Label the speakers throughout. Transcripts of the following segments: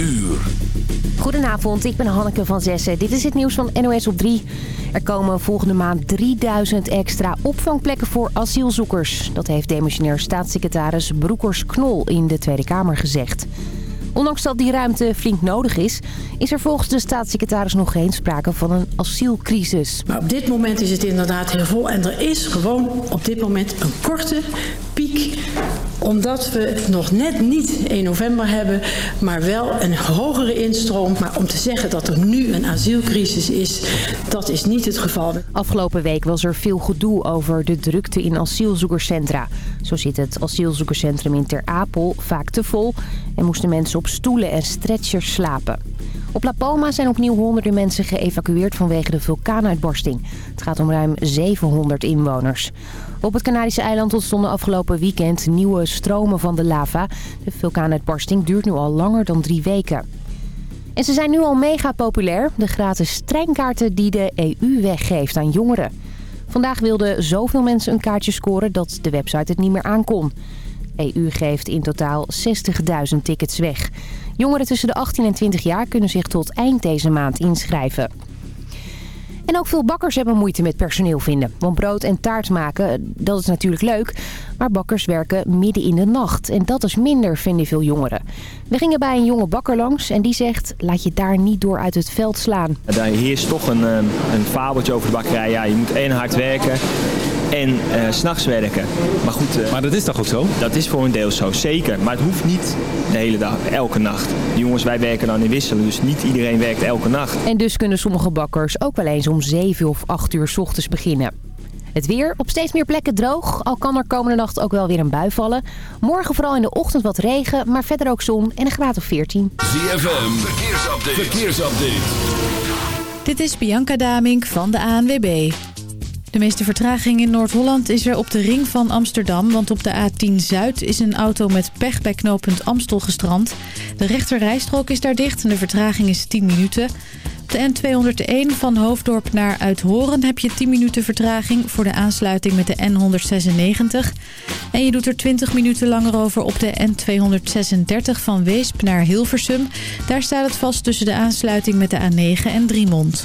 Speaker 1: uur.
Speaker 2: Goedenavond, ik ben Hanneke van Zessen. Dit is het nieuws van NOS op 3. Er komen volgende maand 3000 extra opvangplekken voor asielzoekers. Dat heeft demissionair staatssecretaris Broekers-Knol in de Tweede Kamer gezegd. Ondanks dat die ruimte flink nodig is... is er volgens de staatssecretaris nog geen sprake van een asielcrisis.
Speaker 3: Maar op dit moment is het inderdaad heel vol. En er is gewoon op dit moment een korte piek omdat we nog net niet 1 november hebben, maar wel een hogere instroom. Maar om te zeggen dat er nu een asielcrisis is, dat is niet het geval.
Speaker 2: Afgelopen week was er veel gedoe over de drukte in asielzoekerscentra. Zo zit het asielzoekerscentrum in Ter Apel vaak te vol en moesten mensen op stoelen en stretchers slapen. Op La Palma zijn opnieuw honderden mensen geëvacueerd vanwege de vulkaanuitbarsting. Het gaat om ruim 700 inwoners. Op het Canarische eiland ontstonden afgelopen weekend nieuwe stromen van de lava. De vulkaanuitbarsting duurt nu al langer dan drie weken. En ze zijn nu al mega populair, de gratis treinkaarten die de EU weggeeft aan jongeren. Vandaag wilden zoveel mensen een kaartje scoren dat de website het niet meer aankon. EU geeft in totaal 60.000 tickets weg. Jongeren tussen de 18 en 20 jaar kunnen zich tot eind deze maand inschrijven. En ook veel bakkers hebben moeite met personeel vinden. Want brood en taart maken, dat is natuurlijk leuk. Maar bakkers werken midden in de nacht. En dat is minder, vinden veel jongeren. We gingen bij een jonge bakker langs en die zegt... laat je daar niet door uit het veld slaan.
Speaker 4: Daar heerst toch een, eh, een fabeltje over de bakkerij. Ja, je moet één hard werken en uh, s'nachts werken. Maar goed... Uh,
Speaker 5: maar dat is toch ook zo?
Speaker 4: Dat is voor een deel zo, zeker. Maar het hoeft niet de hele dag, elke nacht. De jongens, wij werken dan in wisselen, dus niet iedereen werkt elke nacht.
Speaker 2: En dus kunnen sommige bakkers ook wel eens om 7 of 8 uur s ochtends beginnen. Het weer op steeds meer plekken droog, al kan er komende nacht ook wel weer een bui vallen. Morgen vooral in de ochtend wat regen, maar verder ook zon en een graad of 14.
Speaker 1: ZFM, verkeersupdate. verkeersupdate.
Speaker 6: Dit is Bianca Damink van de ANWB. De meeste vertraging in Noord-Holland is er op de ring van Amsterdam... want op de A10 Zuid is een auto met pech bij knooppunt Amstel gestrand. De rechterrijstrook is daar dicht en de vertraging is 10 minuten. Op de N201 van Hoofddorp naar Uithoren heb je 10 minuten vertraging... voor de aansluiting met de N196. En je doet er 20 minuten langer over op de N236 van Weesp naar Hilversum. Daar staat het vast tussen de aansluiting met de A9 en Driemond.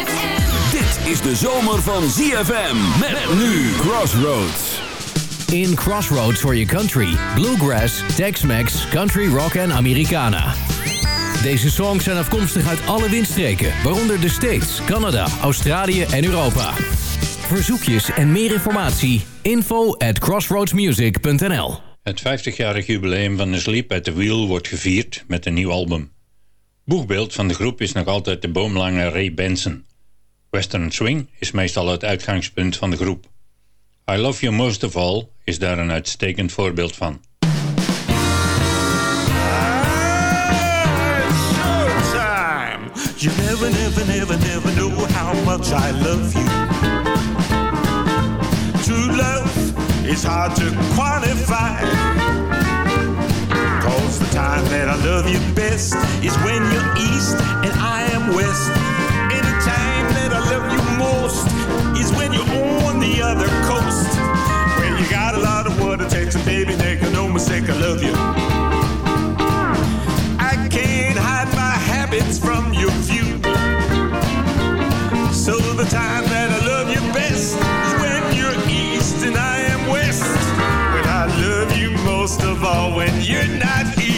Speaker 1: Is de zomer van ZFM. Met nu Crossroads.
Speaker 7: In Crossroads for your country. Bluegrass, Tex-Mex, Country Rock en Americana. Deze songs zijn afkomstig uit alle windstreken, waaronder de States, Canada, Australië en Europa. Verzoekjes en meer informatie, info at crossroadsmusic.nl
Speaker 8: Het 50-jarig jubileum van The Sleep at the Wheel wordt gevierd met een nieuw album. Boegbeeld van de groep is nog altijd de boomlange Ray Benson. Western Swing is meestal het uitgangspunt van de groep. I Love You Most of All is daar een uitstekend voorbeeld van.
Speaker 9: You never, never, never, never know how much I love you. True love is hard to quantify. Cause the time that I love you best is when you're east and I am west. Most is when you're on the other coast. Where you got a lot of water, takes a baby, make no mistake, I love you. I can't hide my habits from your view. So the time that I love you best is when you're east and I am west. When I love you most of all when you're not here.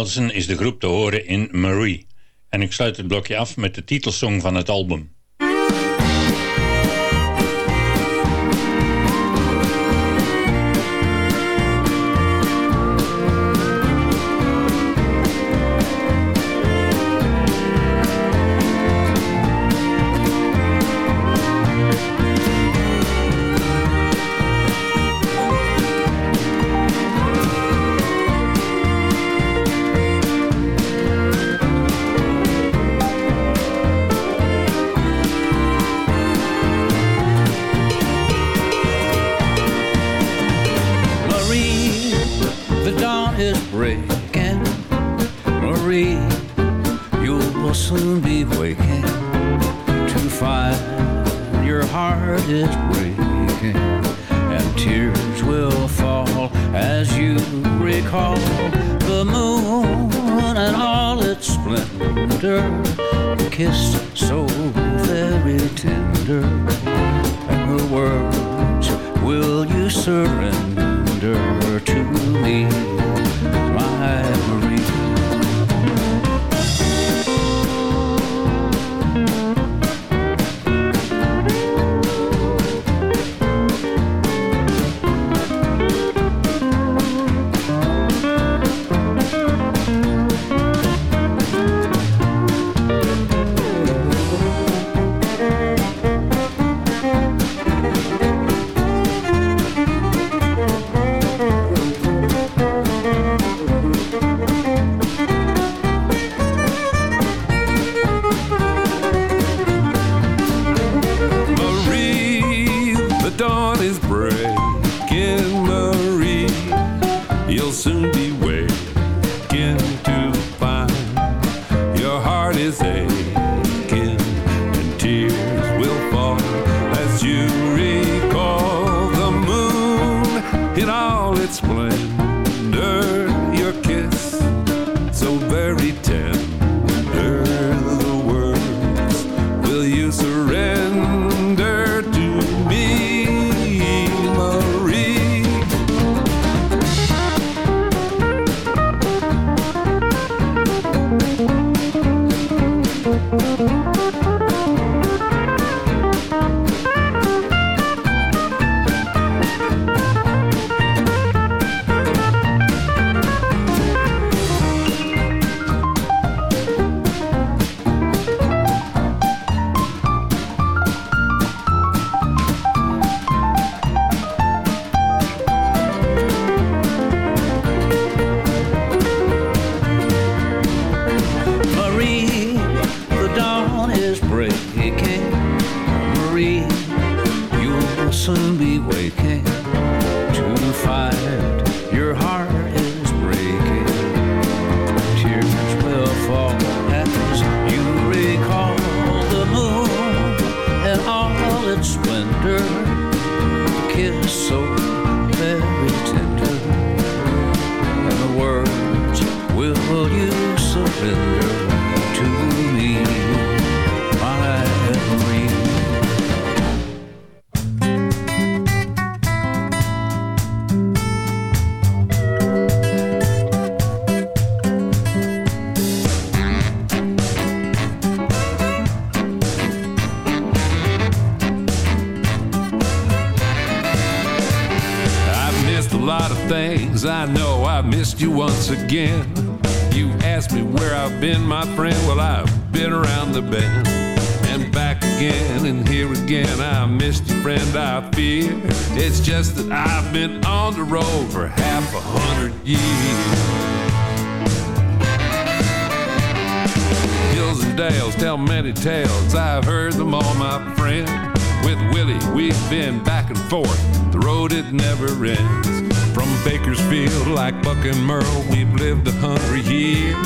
Speaker 8: Is
Speaker 5: de groep te horen in Marie. En ik sluit het blokje af met de titelsong van het album.
Speaker 10: soon be
Speaker 11: Cause I know I've missed you once again. You asked me where I've been, my friend. Well, I've been around the bend
Speaker 10: and back again and here again. I missed you, friend. I fear it's just that I've been on the road for half a hundred years. hills and dales tell many tales. I've heard them all, my friend. With Willie, we've been back and forth. The road, it never ends. Bakersfield, like Buck and Merle, we've lived a hundred years.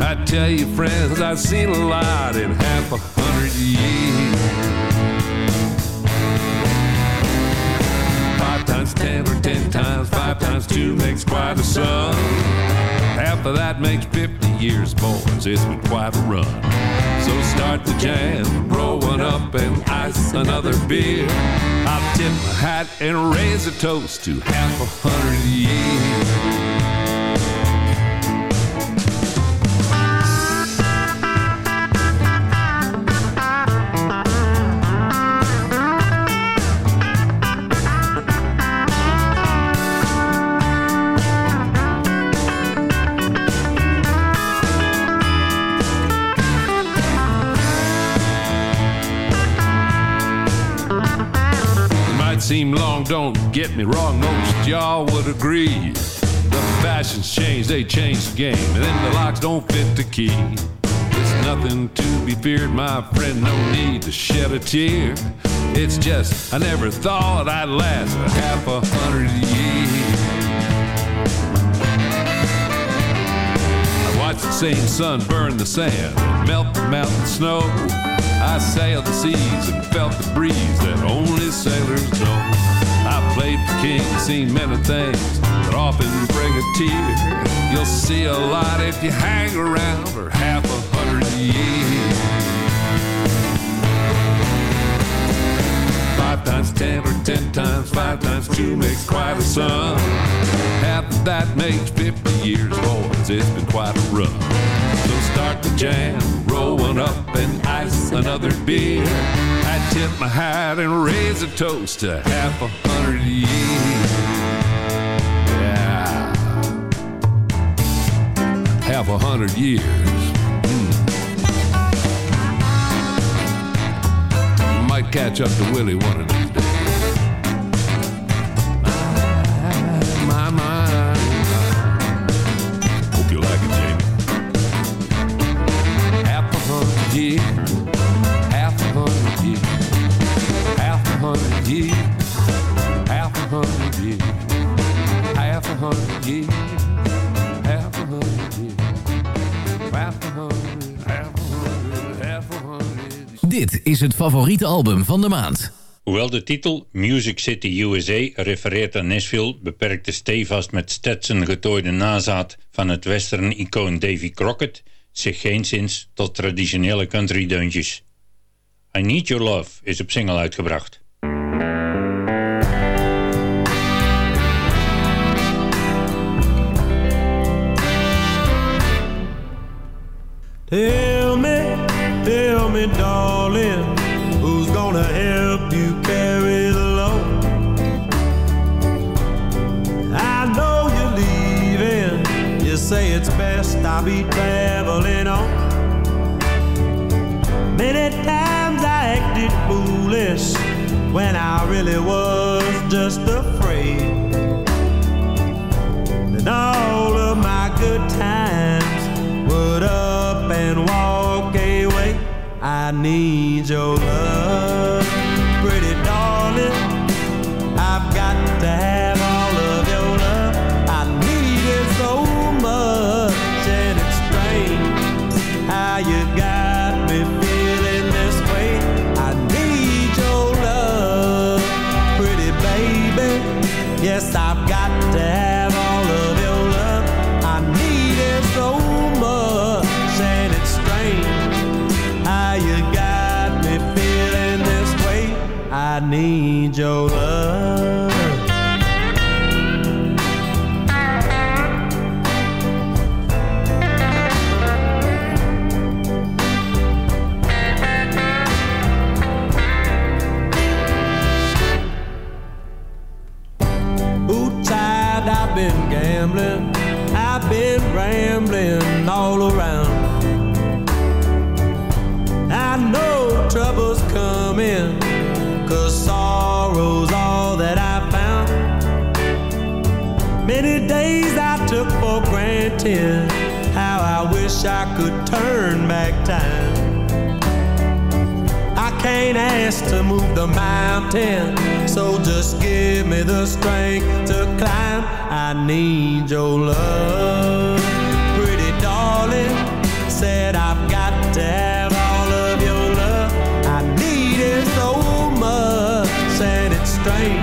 Speaker 10: I tell you, friends, I've seen a lot in half a hundred years. Five times ten or ten times five times two makes quite a sum. Half of that makes 50 years, boys. It's been quite a run. Start the jam, roll one up and ice another beer. I'll tip my hat and raise a toast to half a hundred years. Me wrong, most y'all would agree. The fashions change, they change the game, and then the locks don't fit the key. It's nothing to be feared, my friend, no need to shed a tear. It's just, I never thought I'd last a half a hundred years. I watched the same sun burn the sand, and melt the mountain snow. I sailed the seas and felt the breeze that only sailors know. I played for kings, seen many things that often bring a tear. You'll see a lot if you hang around for half a hundred years. Five times ten or ten times five times two makes quite a sum. Half of that makes 50 years, boys. It's been quite a run. So start the jam, roll one up and ice another beer. I tip my hat and raise a toast to half a hundred years. Yeah. Half a hundred years. Hmm. Might catch up to Willie one of these days.
Speaker 7: Dit is het favoriete album van de maand.
Speaker 8: Hoewel de titel Music City USA refereert aan Nashville, beperkt de stevast met Stetson getooide nazaat van het western-icoon Davy Crockett zich geenszins tot traditionele country deuntjes. I Need Your Love is op single uitgebracht.
Speaker 12: Tell me, tell me, darling, who's gonna help you carry the load? I know you're leaving. You say it's best I be traveling on. Many times I acted foolish when I really was just afraid. And all of my good times and walk away. I need your love, chance to move the mountain. So just give me the strength to climb. I need your love. Pretty darling, said I've got to have all of your love. I need it so much, and it's strange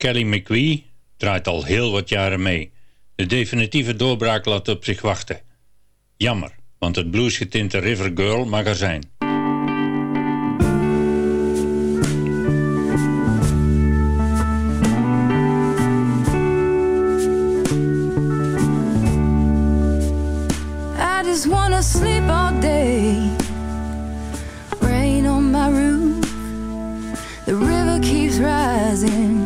Speaker 8: Kelly McQueen draait al heel wat jaren mee. De definitieve doorbraak laat op zich wachten. Jammer, want het bluesgetinte River Girl magazine.
Speaker 13: I just wanna sleep all day on my The river rising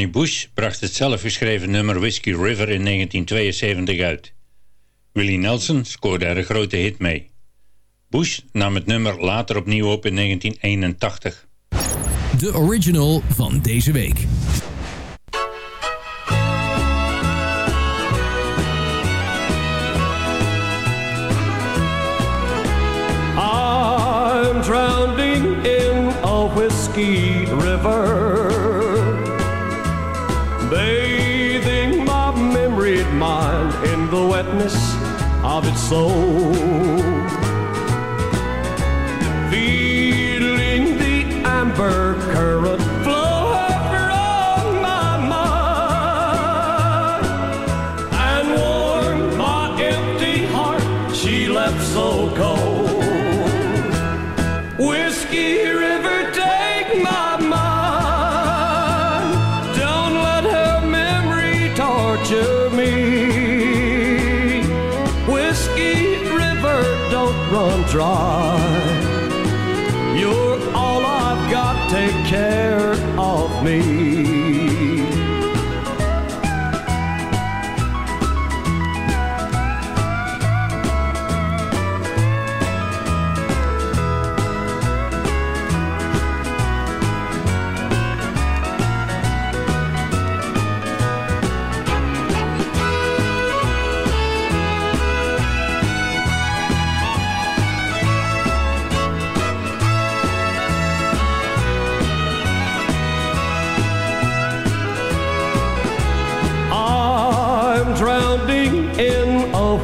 Speaker 8: Johnny Bush bracht het zelfgeschreven nummer Whiskey River in 1972 uit. Willie Nelson scoorde er een grote hit mee. Bush nam het nummer later opnieuw op in 1981.
Speaker 7: De original van deze week.
Speaker 14: I'm drowning in a whiskey river, mind in the wetness of its soul. Feeling the amber current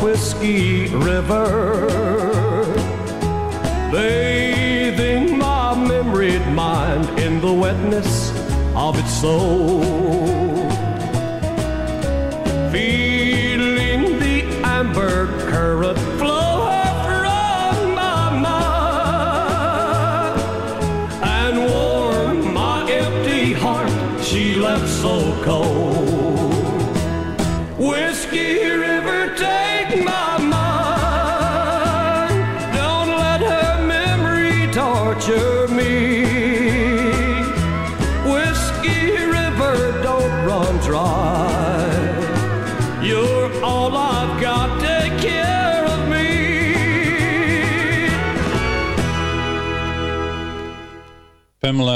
Speaker 14: whiskey river, bathing my memoried mind in the wetness of its soul.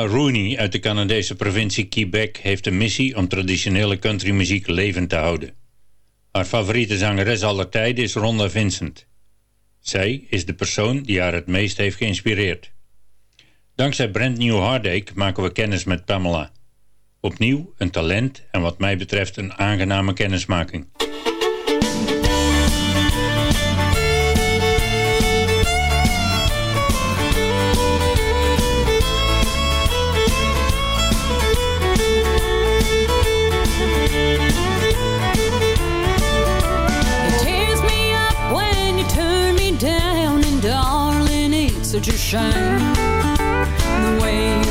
Speaker 8: Rooney uit de Canadese provincie Quebec heeft een missie om traditionele countrymuziek levend te houden. Haar favoriete zangeres aller tijden is Rhonda Vincent. Zij is de persoon die haar het meest heeft geïnspireerd. Dankzij Brand New Heartache maken we kennis met Pamela. Opnieuw een talent en wat mij betreft een aangename kennismaking.
Speaker 15: A shame. The way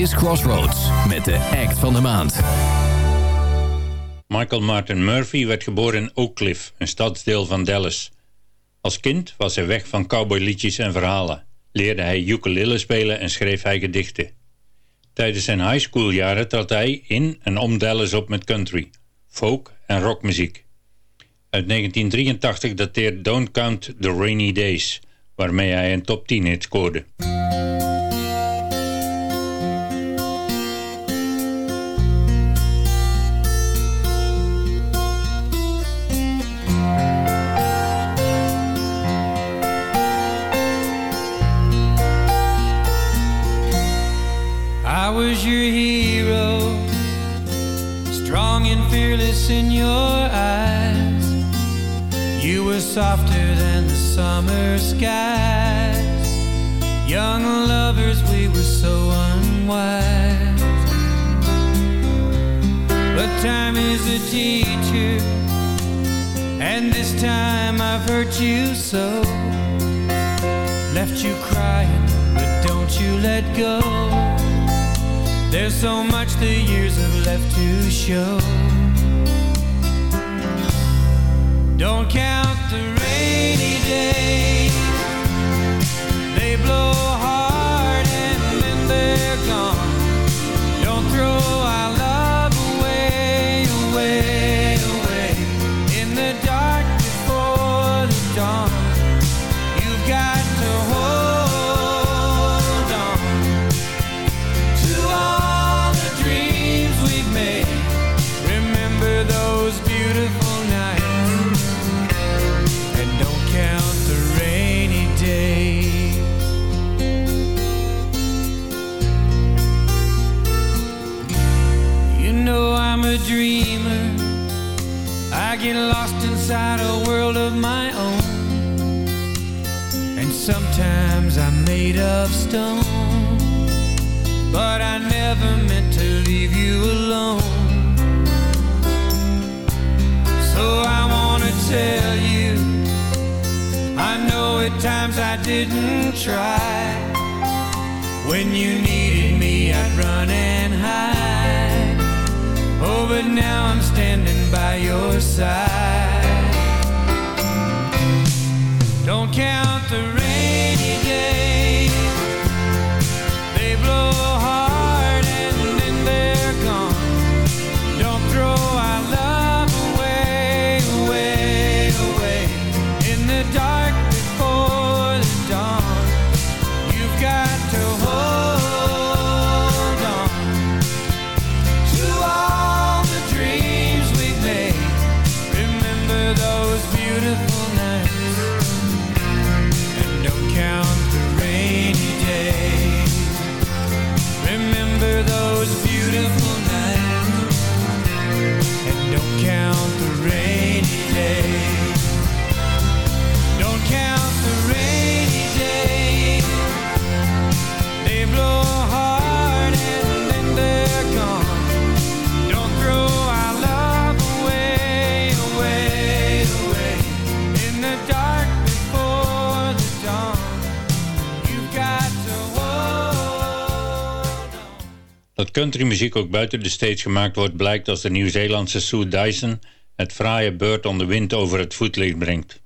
Speaker 7: is Crossroads met de act van de maand.
Speaker 8: Michael Martin Murphy werd geboren in Oak Cliff, een stadsdeel van Dallas. Als kind was hij weg van cowboyliedjes en verhalen. Leerde hij ukulele spelen en schreef hij gedichten. Tijdens zijn high schooljaren trad hij in en om Dallas op met country, folk en rockmuziek. Uit 1983 dateert Don't Count the Rainy Days, waarmee hij een top 10 hit scoorde.
Speaker 16: Was your hero, strong and fearless in your eyes. You were softer than the summer skies. Young lovers, we were so unwise. But time is a teacher, and this time I've hurt you so. Left you crying, but don't you let go. There's so much the years have left to show. Don't count the rainy days. They blow hard and then they're gone. Don't throw our of stone. But I never meant to leave you alone. So I wanna tell you, I know at times I didn't try. When you needed me, I'd run and hide. Oh, but now I'm standing by your side. Don't count the
Speaker 13: countrymuziek ook buiten de steeds gemaakt wordt... blijkt als de Nieuw-Zeelandse Sue Dyson het fraaie Bird on de Wind over het voetlicht brengt.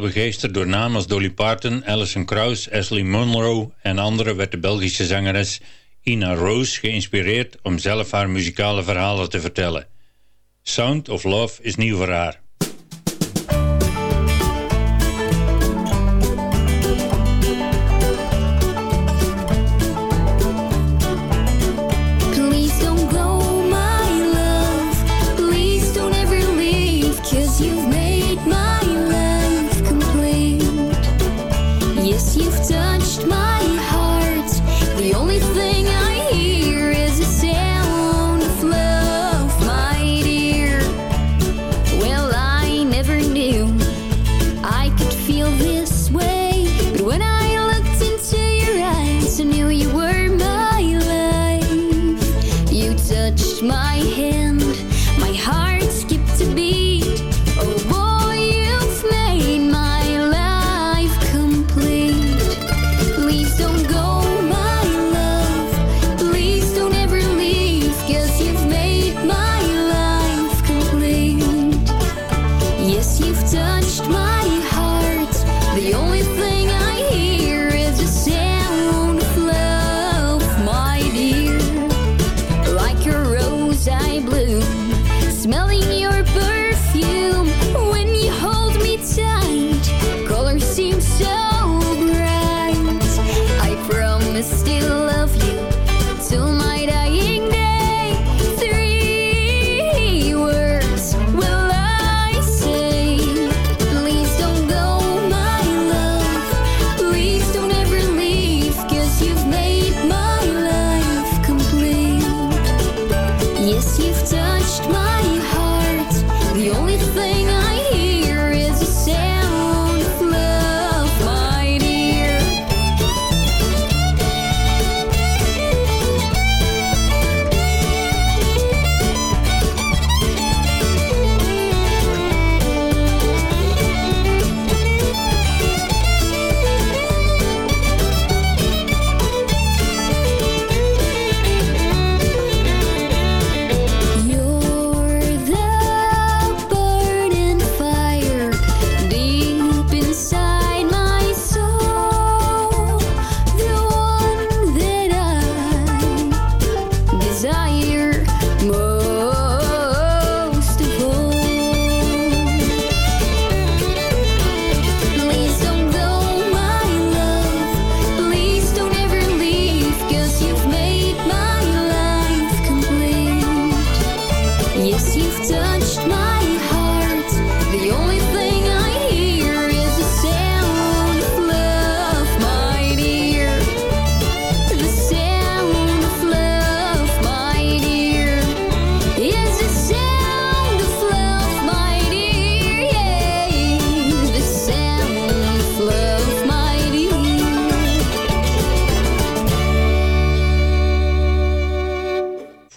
Speaker 13: Begeesterd door namen als Dolly Parton, Alison Krauss, Ashley Monroe en anderen werd de Belgische zangeres Ina Rose geïnspireerd om zelf haar muzikale verhalen te vertellen. Sound of Love is nieuw voor haar.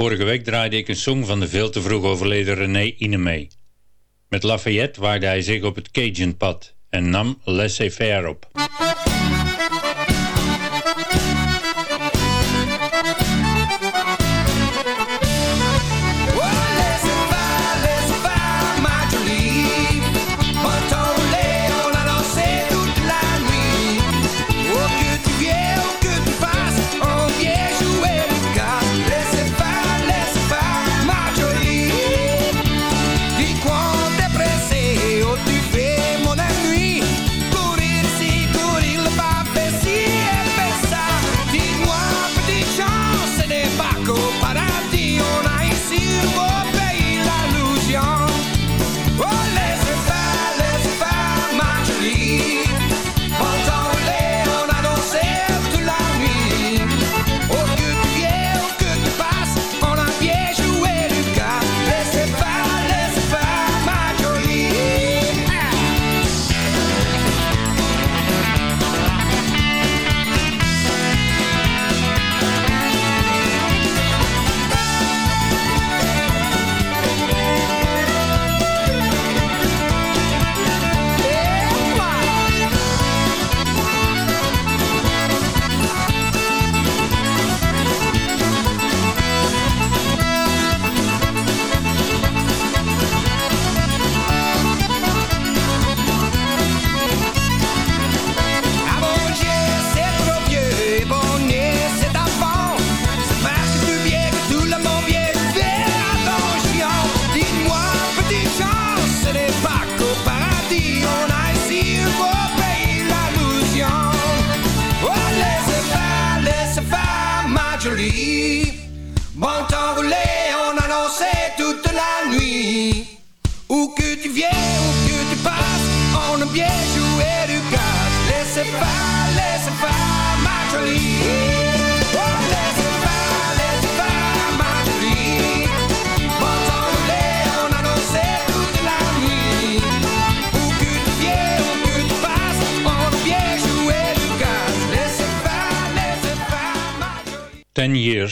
Speaker 17: Vorige week draaide ik een song van de veel te vroeg overleden René Inemee. Met Lafayette waarde hij zich op het Cajun-pad en nam laissez-faire op.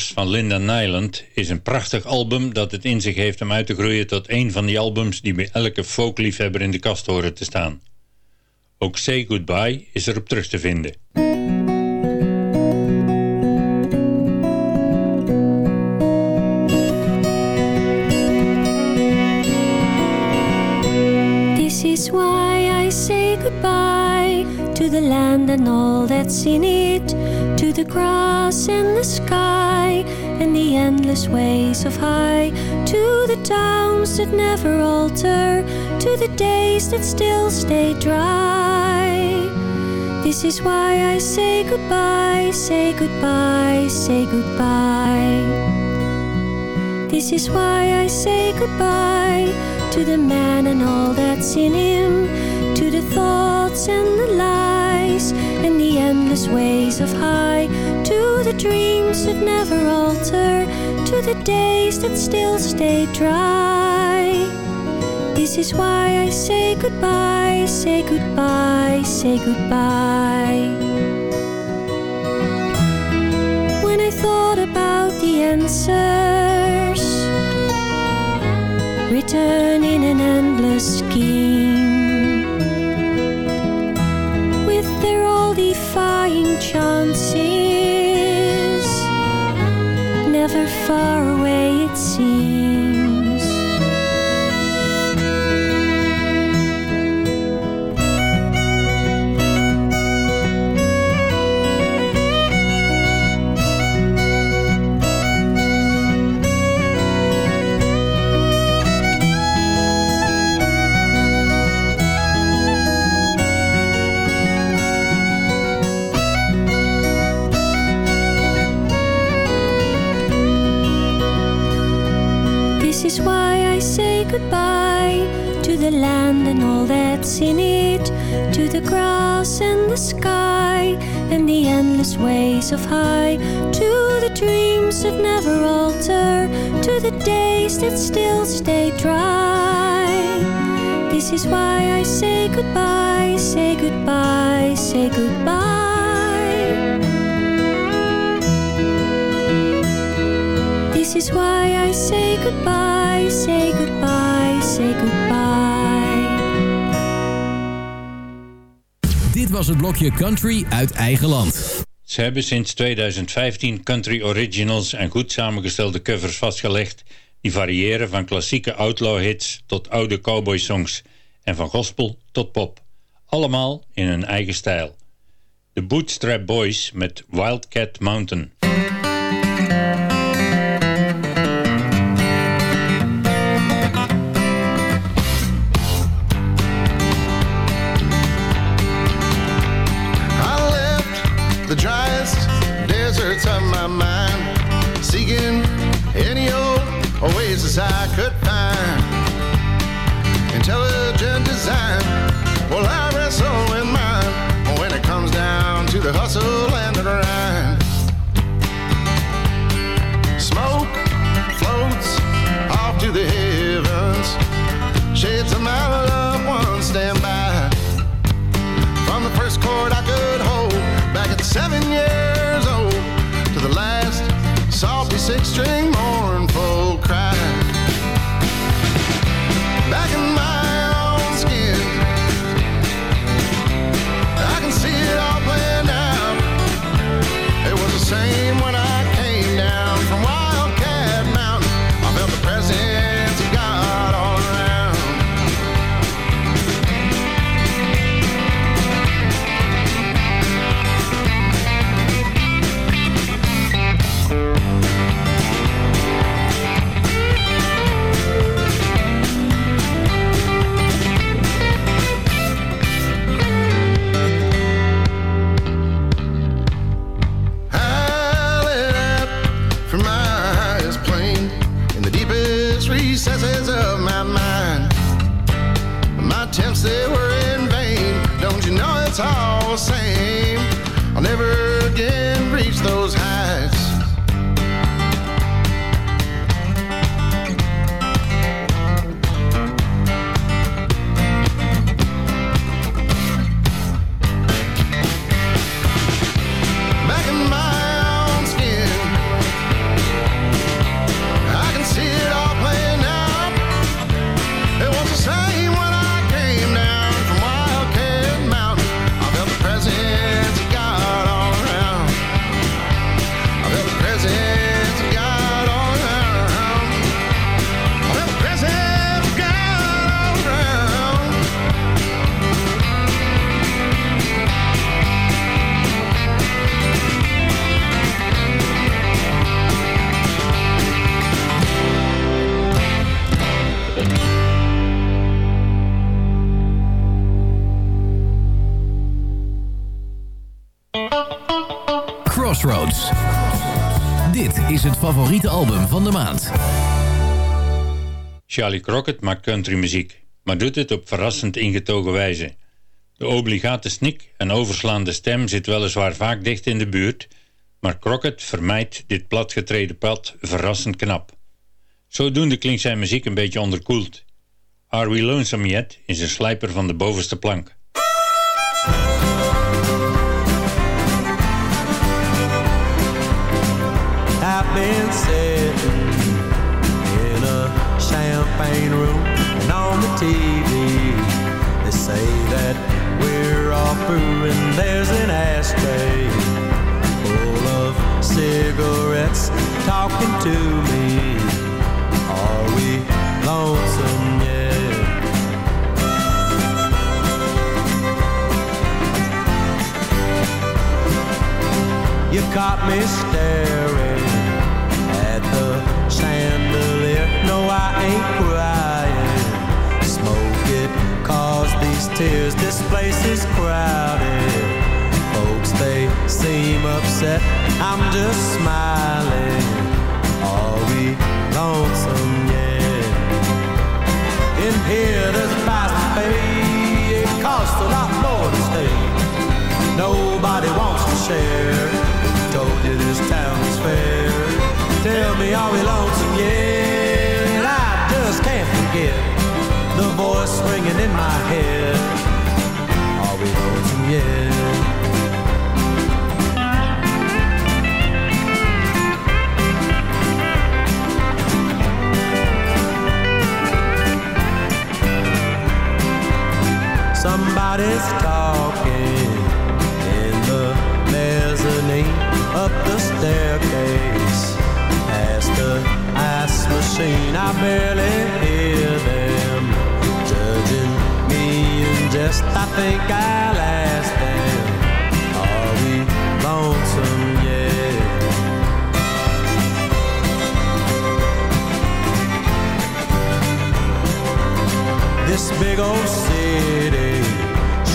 Speaker 17: Van Linda Nyland is een prachtig album dat het in zich heeft om uit te groeien tot een van die albums die bij elke folkliefhebber in de kast horen te staan. Ook Say Goodbye is erop terug te vinden.
Speaker 18: This is why I say goodbye to the land and all that's in it, to the grass and the sky, and the endless ways of high, to the towns that never alter, to the days that still stay dry. This is why I say goodbye, say goodbye, say goodbye. This is why I say goodbye to the man and all that's in him, thoughts and the lies, and the endless ways of high, to the dreams that never alter, to the days that still stay dry. This is why I say goodbye, say goodbye, say goodbye. When I thought about the answers written in an endless scheme, in it, to the grass and the sky, and the endless ways of high, to the dreams that never alter, to the days that still stay dry. This is why I say goodbye, say goodbye, say goodbye. This is is why I say goodbye, say goodbye, say goodbye.
Speaker 7: Was het blokje Country uit eigen land.
Speaker 8: Ze hebben sinds 2015 country originals en goed samengestelde covers vastgelegd die variëren van klassieke outlaw hits tot oude cowboy songs en van gospel tot pop. Allemaal in hun eigen stijl. De Bootstrap Boys met Wildcat Mountain.
Speaker 19: I could it's all the same? I'll never again reach those heights.
Speaker 8: Charlie Crockett maakt countrymuziek, maar doet het op verrassend ingetogen wijze. De obligate snik en overslaande stem zit weliswaar vaak dicht in de buurt, maar Crockett vermijdt dit platgetreden pad verrassend knap. Zodoende klinkt zijn muziek een beetje onderkoeld. Are We Lonesome Yet is een slijper van de bovenste plank.
Speaker 12: Champagne room and on the TV they say that we're all through and there's an ashtray full of cigarettes talking to me. Are we lonesome yet? You caught me staring at the chandelier. Ain't crying. Smoke it, cause these tears. This place is crowded. Folks, they seem upset. I'm just smiling. Are we lonesome yet? In here, there's a price to pay. It costs a lot more to stay. Nobody wants to share. Told you this town is fair. Tell me, are we lonesome yet? forget the voice ringing in my head. Are we losing yet? Somebody's talking in the mezzanine up the staircase past the ice machine. I barely just I think I'll ask them, are we lonesome yet? This big old city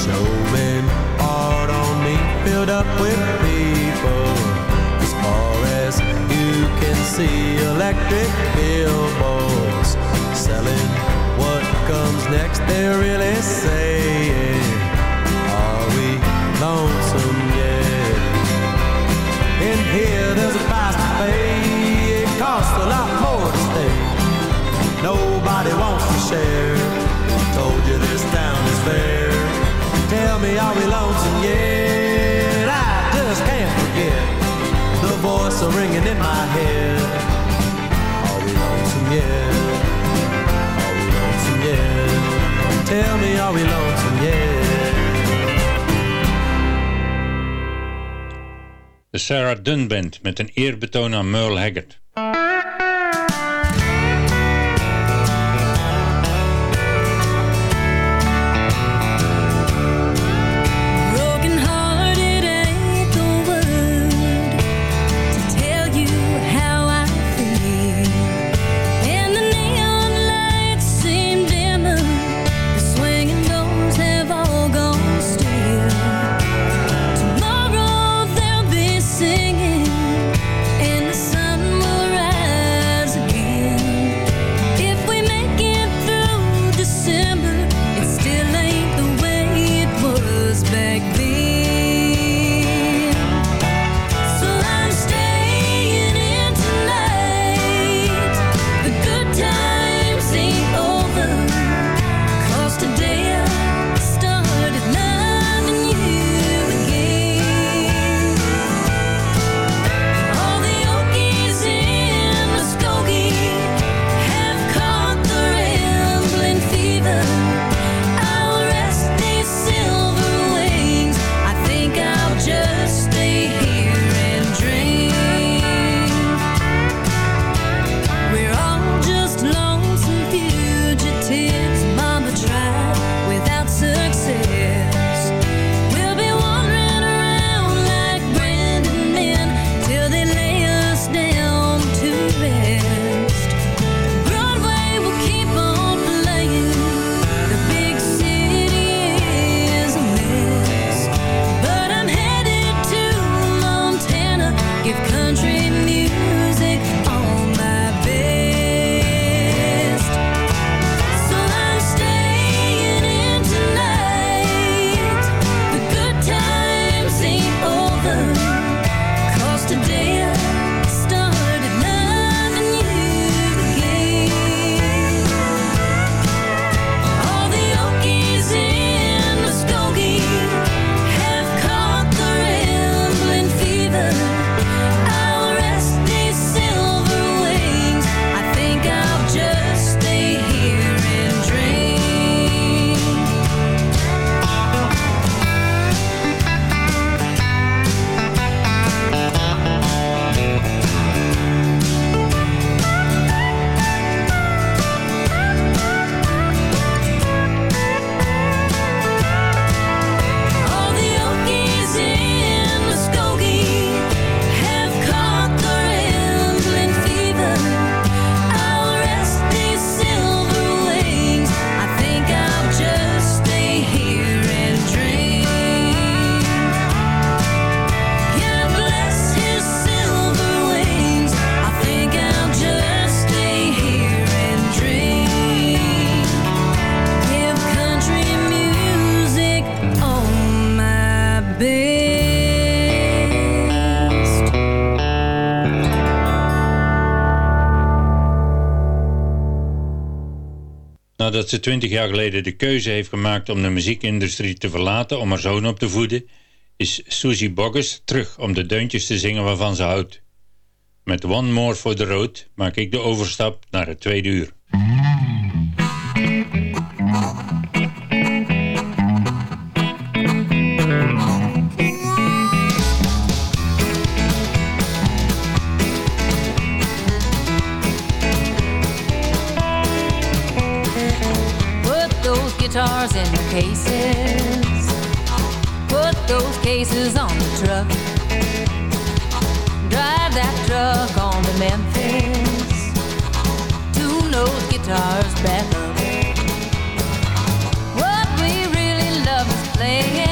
Speaker 12: showing hard on me, filled up with people. As far as you can see, electric billboards selling comes next. They're really saying, Are we lonesome yet? In here, there's a price to pay. It costs a lot more to stay. Nobody wants to share. Told you this town is fair. Tell me, are we lonesome yet? I just can't forget the voice ringing in my head. Are we lonesome yet? Tell me, we yet?
Speaker 20: De Sarah Dunn Band met een eerbetoon aan Merle Haggard. Nadat ze twintig jaar geleden de keuze heeft gemaakt om de muziekindustrie te verlaten om haar zoon op te voeden, is Susie Boggess terug om de deuntjes te zingen waarvan ze houdt. Met One More for the Road maak ik de overstap naar het tweede uur. cars in cases. Put those cases on the truck. Drive that truck on to Memphis. Two nose guitars back up. What we really love is playing.